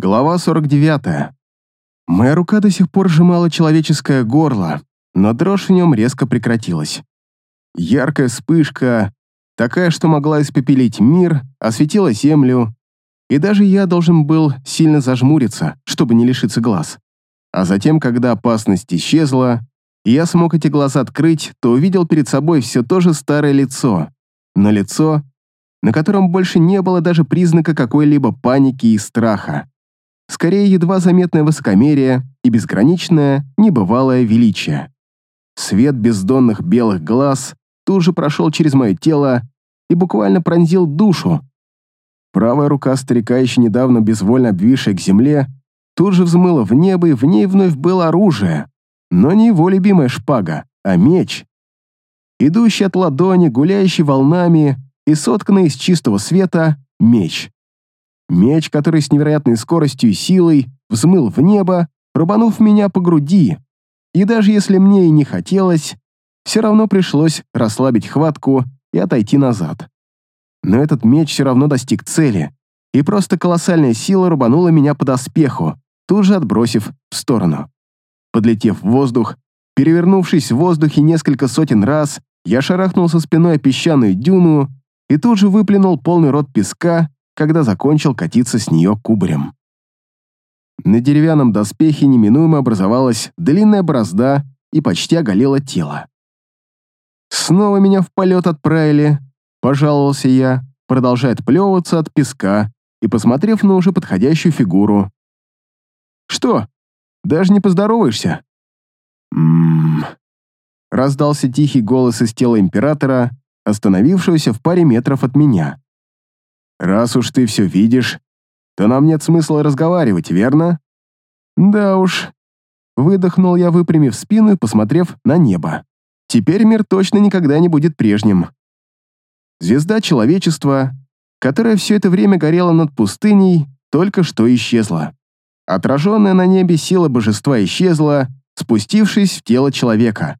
Глава 49. Моя рука до сих пор сжимала человеческое горло, но дрожь в нем резко прекратилась. Яркая вспышка, такая, что могла испепелить мир, осветила землю, и даже я должен был сильно зажмуриться, чтобы не лишиться глаз. А затем, когда опасность исчезла, и я смог эти глаза открыть, то увидел перед собой все то же старое лицо, но лицо, на котором больше не было даже признака какой-либо паники и страха скорее едва заметное высокомерие и безграничное, небывалое величие. Свет бездонных белых глаз тут же прошел через мое тело и буквально пронзил душу. Правая рука старика, еще недавно безвольно обвисшая к земле, тут же взмыла в небо, и в ней вновь было оружие. Но не его любимая шпага, а меч. Идущий от ладони, гуляющий волнами и сотканный из чистого света меч. Меч, который с невероятной скоростью и силой взмыл в небо, рубанув меня по груди. И даже если мне и не хотелось, все равно пришлось расслабить хватку и отойти назад. Но этот меч все равно достиг цели, и просто колоссальная сила рубанула меня по доспеху, тут же отбросив в сторону. Подлетев в воздух, перевернувшись в воздухе несколько сотен раз, я шарахнулся спиной о песчаную дюну и тут же выплюнул полный рот песка, когда закончил катиться с нее кубарем. На деревянном доспехе неминуемо образовалась длинная борозда и почти оголело тело. «Снова меня в полет отправили», — пожаловался я, продолжая отплевываться от песка и посмотрев на уже подходящую фигуру. «Что, даже не поздороваешься?» «Ммм...» Раздался тихий голос из тела императора, остановившегося в паре метров от меня. Раз уж ты все видишь, то нам нет смысла разговаривать, верно? Да уж. Выдохнул я, выпрямив спину и посмотрев на небо. Теперь мир точно никогда не будет прежним. Звезда человечества, которая все это время горела над пустыней, только что исчезла. Отраженная на небе сила божества исчезла, спустившись в тело человека.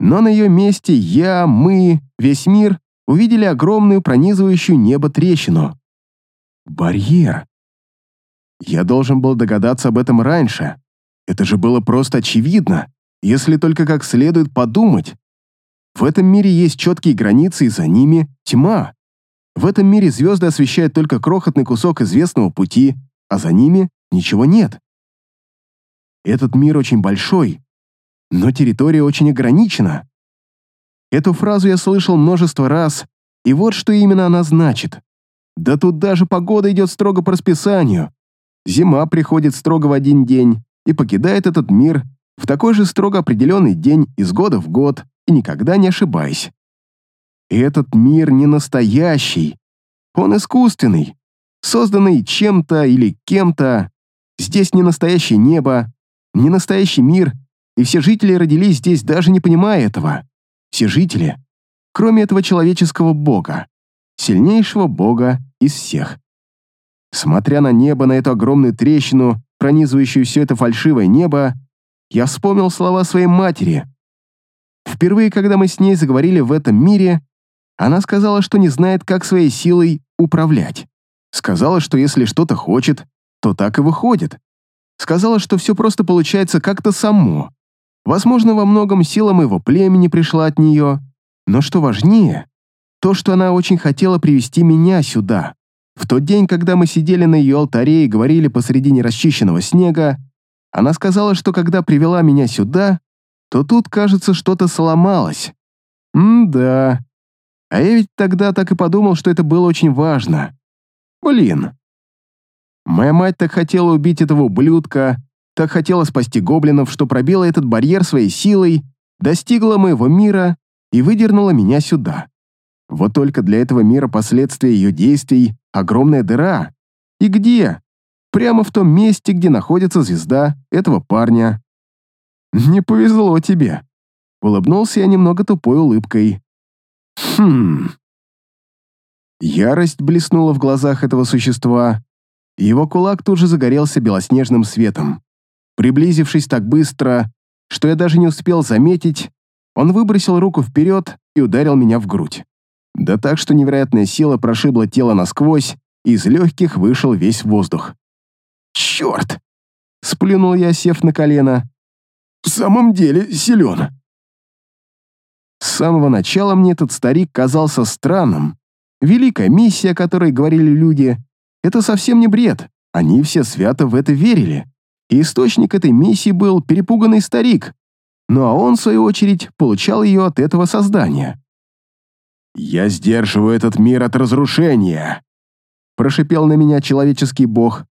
Но на ее месте я, мы, весь мир увидели огромную пронизывающую небо трещину. Барьер. Я должен был догадаться об этом раньше. Это же было просто очевидно, если только как следует подумать. В этом мире есть четкие границы, и за ними тьма. В этом мире звезды освещают только крохотный кусок известного пути, а за ними ничего нет. Этот мир очень большой, но территория очень ограничена. Эту фразу я слышал множество раз, и вот что именно она значит. Да тут даже погода идет строго по расписанию. Зима приходит строго в один день и покидает этот мир в такой же строго определенный день из года в год и никогда не ошибаясь. Этот мир не настоящий. Он искусственный, созданный чем-то или кем-то. Здесь не настоящее небо, не настоящий мир, и все жители родились здесь, даже не понимая этого. Все жители, кроме этого человеческого бога, сильнейшего бога из всех. Смотря на небо, на эту огромную трещину, пронизывающую все это фальшивое небо, я вспомнил слова своей матери. Впервые, когда мы с ней заговорили в этом мире, она сказала, что не знает, как своей силой управлять. Сказала, что если что-то хочет, то так и выходит. Сказала, что все просто получается как-то само. Возможно, во многом сила моего племени пришла от нее, но что важнее, то, что она очень хотела привести меня сюда. В тот день, когда мы сидели на ее алтаре и говорили посредине расчищенного снега, она сказала, что когда привела меня сюда, то тут, кажется, что-то сломалось. М-да. А я ведь тогда так и подумал, что это было очень важно. Блин. Моя мать так хотела убить этого ублюдка, так хотела спасти гоблинов, что пробила этот барьер своей силой, достигла моего мира и выдернула меня сюда. Вот только для этого мира последствия ее действий — огромная дыра. И где? Прямо в том месте, где находится звезда этого парня. «Не повезло тебе», — улыбнулся я немного тупой улыбкой. «Хм...» Ярость блеснула в глазах этого существа, и его кулак тут же загорелся белоснежным светом. Приблизившись так быстро, что я даже не успел заметить, он выбросил руку вперед и ударил меня в грудь. Да так, что невероятная сила прошибла тело насквозь, и из легких вышел весь воздух. черт!» Сплюнул я, сев на колено. «В самом деле силен». С самого начала мне этот старик казался странным. Великая миссия, о которой говорили люди, это совсем не бред. Они все свято в это верили. И источник этой миссии был перепуганный старик. Ну а он, в свою очередь, получал ее от этого создания. «Я сдерживаю этот мир от разрушения», — прошипел на меня человеческий бог.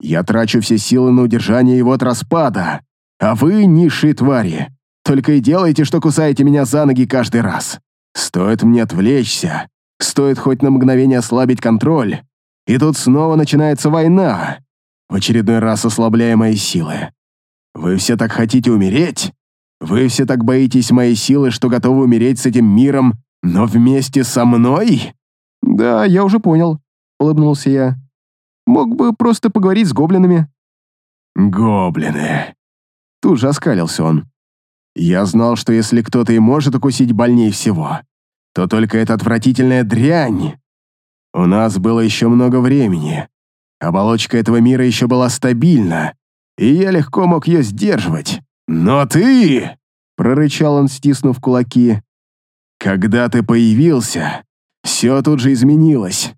«Я трачу все силы на удержание его от распада, а вы, низшие твари, только и делаете, что кусаете меня за ноги каждый раз. Стоит мне отвлечься, стоит хоть на мгновение ослабить контроль, и тут снова начинается война, в очередной раз ослабляя мои силы. Вы все так хотите умереть? Вы все так боитесь моей силы, что готовы умереть с этим миром но вместе со мной? Да, я уже понял, улыбнулся я. Мог бы просто поговорить с гоблинами. Гоблины. Тут же оскалился он. Я знал, что если кто-то и может укусить больней всего, то только эта отвратительная дрянь. У нас было еще много времени. Оболочка этого мира еще была стабильна, и я легко мог ее сдерживать. Но ты...» — прорычал он, стиснув кулаки. Когда ты появился, все тут же изменилось.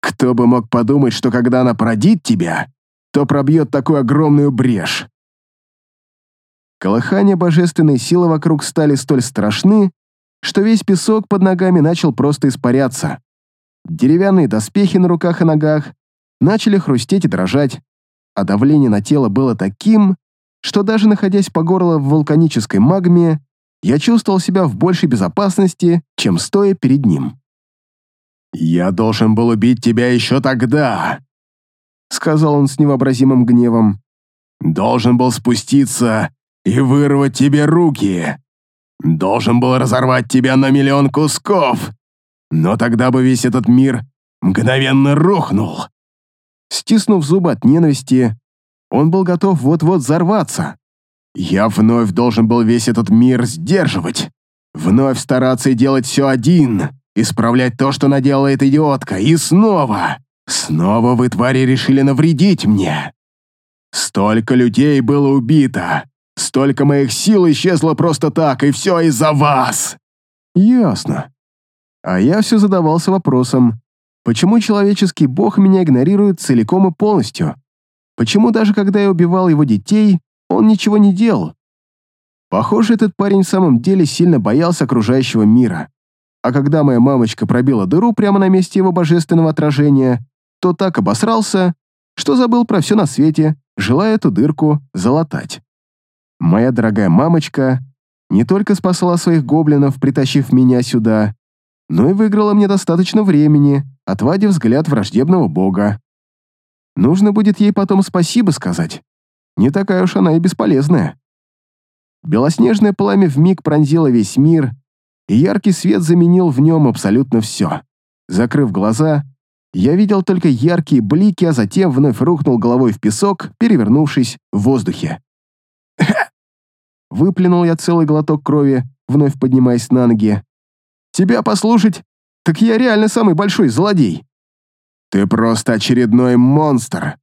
Кто бы мог подумать, что когда она продит тебя, то пробьет такую огромную брешь. Колыхания божественной силы вокруг стали столь страшны, что весь песок под ногами начал просто испаряться. Деревянные доспехи на руках и ногах начали хрустеть и дрожать, а давление на тело было таким, что даже находясь по горло в вулканической магме, я чувствовал себя в большей безопасности, чем стоя перед ним. «Я должен был убить тебя еще тогда», — сказал он с невообразимым гневом. «Должен был спуститься и вырвать тебе руки. Должен был разорвать тебя на миллион кусков. Но тогда бы весь этот мир мгновенно рухнул». Стиснув зубы от ненависти, он был готов вот-вот взорваться. Я вновь должен был весь этот мир сдерживать. Вновь стараться и делать все один. Исправлять то, что наделала эта идиотка. И снова. Снова вы, твари, решили навредить мне. Столько людей было убито. Столько моих сил исчезло просто так, и все из-за вас. Ясно. А я все задавался вопросом, почему человеческий бог меня игнорирует целиком и полностью? Почему даже когда я убивал его детей, он ничего не делал. Похоже, этот парень в самом деле сильно боялся окружающего мира. А когда моя мамочка пробила дыру прямо на месте его божественного отражения, то так обосрался, что забыл про все на свете, желая эту дырку залатать. Моя дорогая мамочка не только спасла своих гоблинов, притащив меня сюда, но и выиграла мне достаточно времени, отвадив взгляд враждебного бога. Нужно будет ей потом спасибо сказать. Не такая уж она и бесполезная. Белоснежное пламя вмиг пронзило весь мир, и яркий свет заменил в нем абсолютно все. Закрыв глаза, я видел только яркие блики, а затем вновь рухнул головой в песок, перевернувшись в воздухе. Выплюнул я целый глоток крови, вновь поднимаясь на ноги. «Тебя послушать? Так я реально самый большой злодей!» «Ты просто очередной монстр!»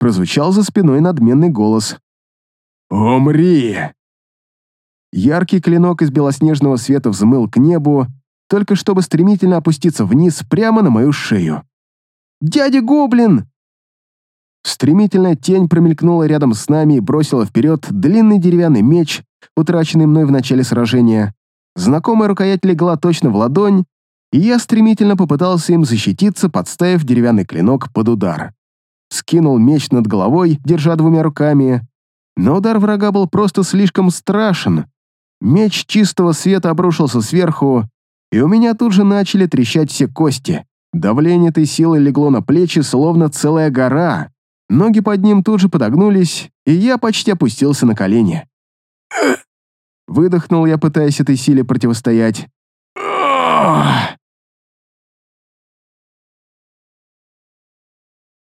прозвучал за спиной надменный голос. «Умри!» Яркий клинок из белоснежного света взмыл к небу, только чтобы стремительно опуститься вниз прямо на мою шею. «Дядя Гоблин!» Стремительная тень промелькнула рядом с нами и бросила вперед длинный деревянный меч, утраченный мной в начале сражения. Знакомая рукоять легла точно в ладонь, и я стремительно попытался им защититься, подставив деревянный клинок под удар скинул меч над головой, держа двумя руками. Но удар врага был просто слишком страшен. Меч чистого света обрушился сверху, и у меня тут же начали трещать все кости. Давление этой силы легло на плечи, словно целая гора. Ноги под ним тут же подогнулись, и я почти опустился на колени. Выдохнул я, пытаясь этой силе противостоять.